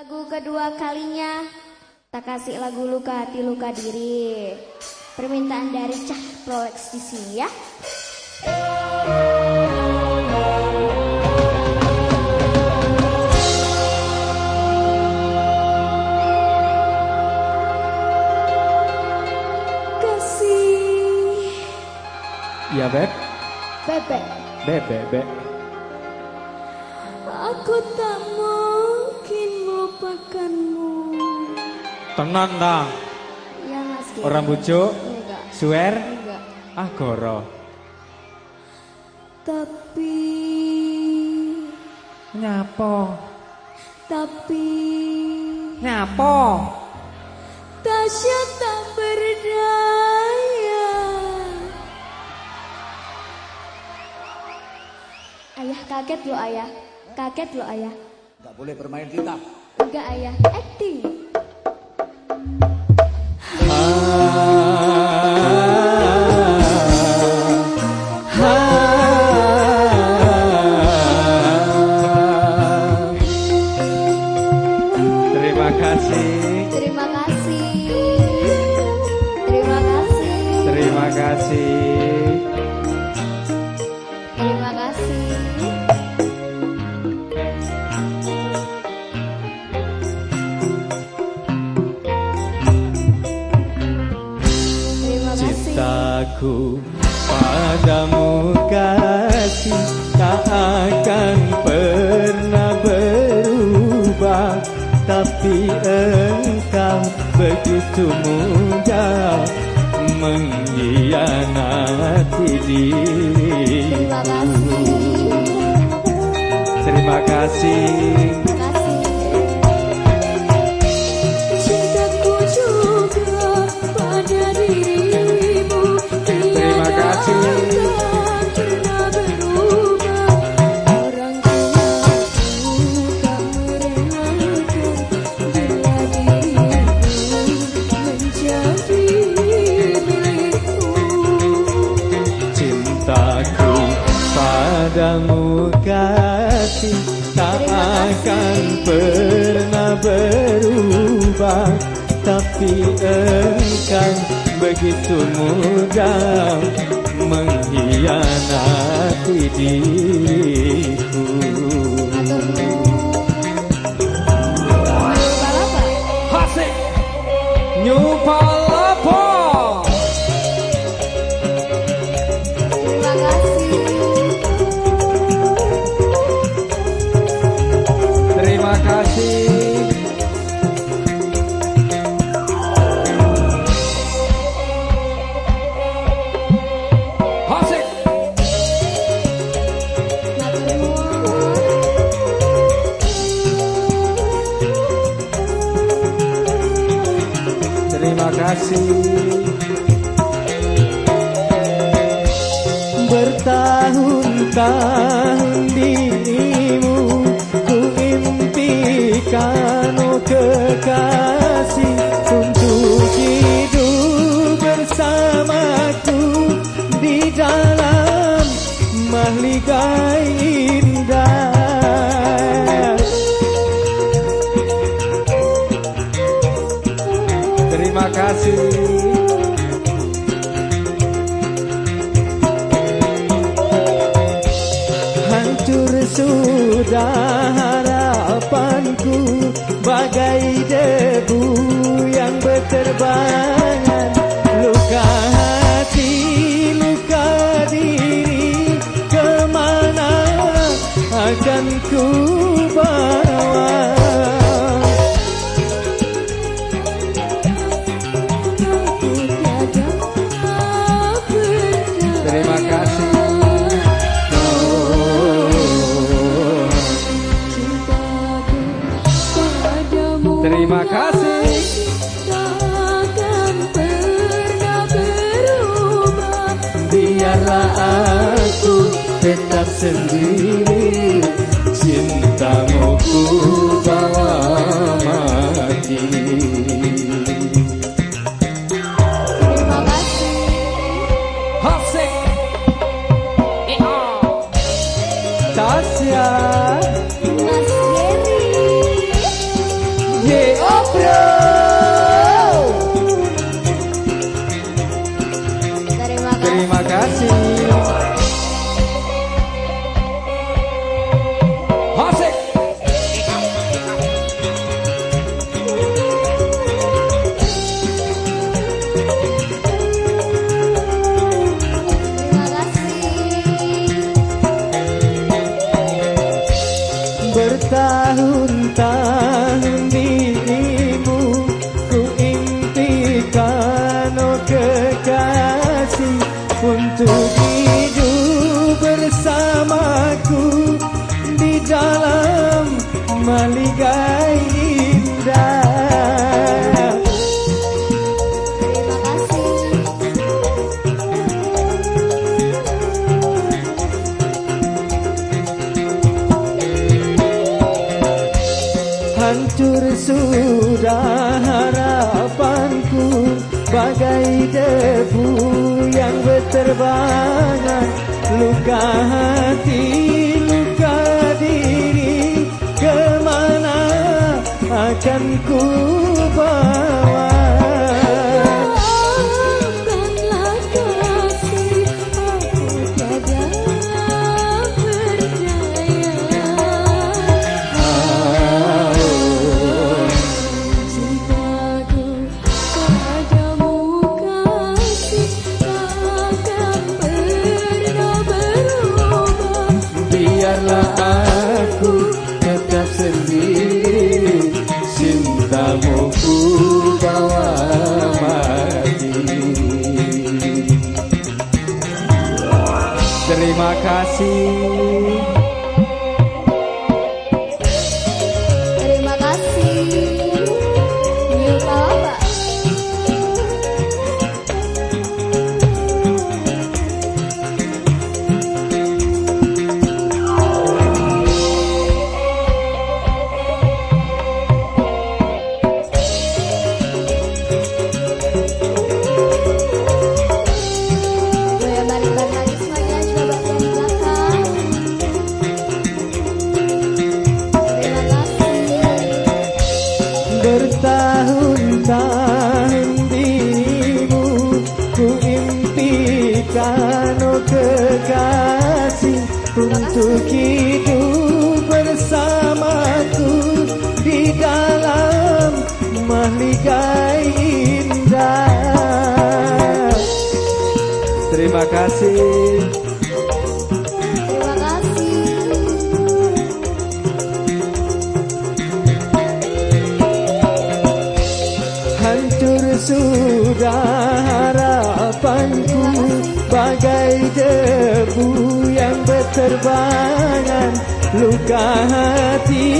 Lagu kedua kalinya. Tak kasih lagu luka hati luka diri. Permintaan dari Cah Prolex di sini ya. Kasih. Iya Beb. Bebek. Bebek Beb. Aku tak mungkin melupakanmu Tenang ta Ya mas Giri. Orang bujuk Enggak. Suwer Enggak. Ah goro. Tapi Nyapo? Tapi Nyapo? Tasya tak berdaya. Ayah kaget lo ayah. Kaget lo ayah. Nggak boleh bermain kita. Enggak ayah. Acting mudah Mengkhianati diriku. Terima kasih Tak akan pernah berubah Tapi engkau begitu mudah Mengkhianati diriku. Hasik Nyupalapo Terima kasih. Bertahun-tahun dirimu Ku impikan oh kekasih Untuk hidup bersamaku Di dalam mahligai Terima kasih. Takkan pernah berubah. Biarlah aku tetap sendiri. Cintamu ku bawa mati Terima kasih. Hasik Tasya Yeah. indah. Hancur sudah harapanku Bagai debu yang berterbangan Luka kasih. Terima kasih. Hancur sudah harapanku bagai debu yang berterbangan luka hati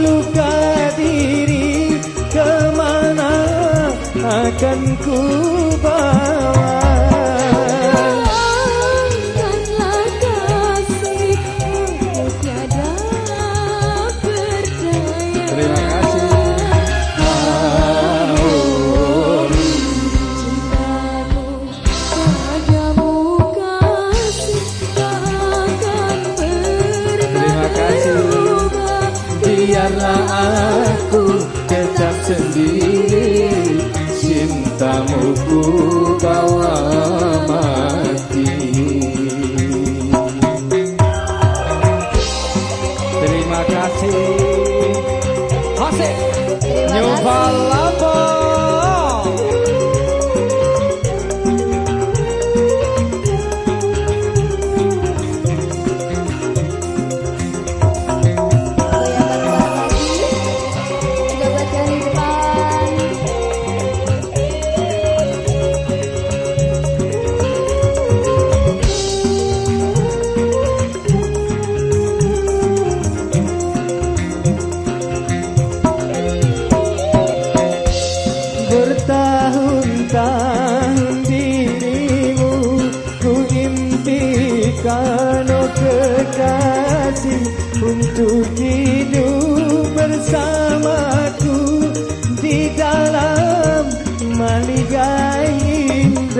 luka diri ke mana akan ku New Balance.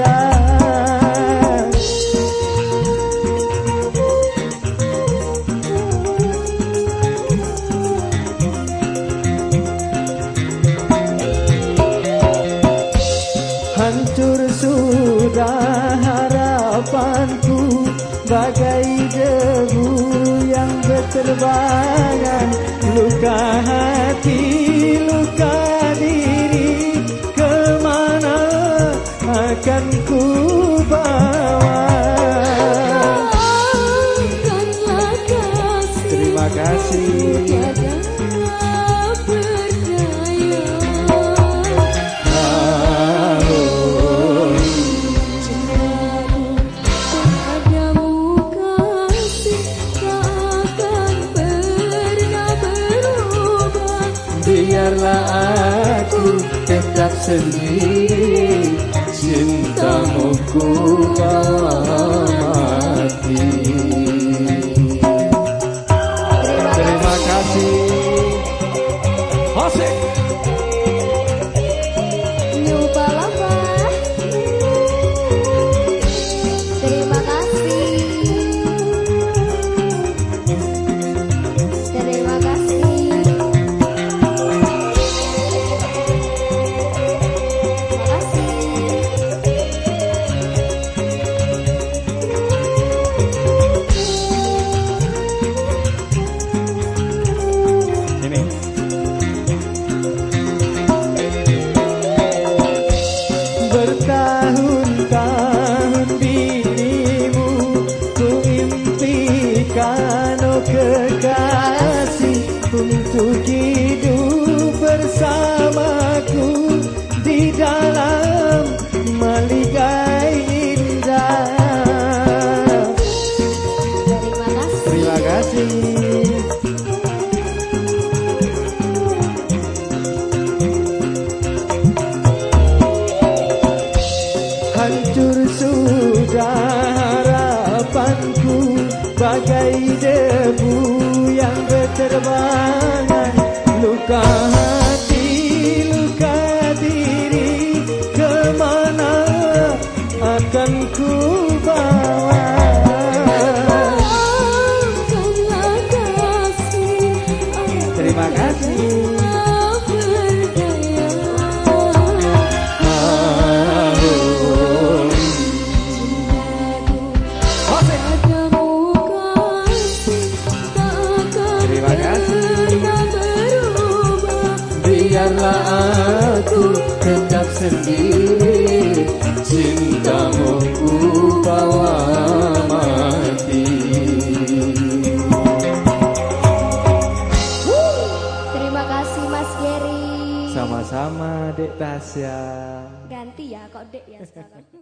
love. Biarlah aku tetap sendiri. Cintamu ku biarlah aku tetap sendiri. Cintamu ku bawa mati. Terima kasih Mas Geri Sama-sama Dek Tasya. Ganti ya kok Dek ya sekarang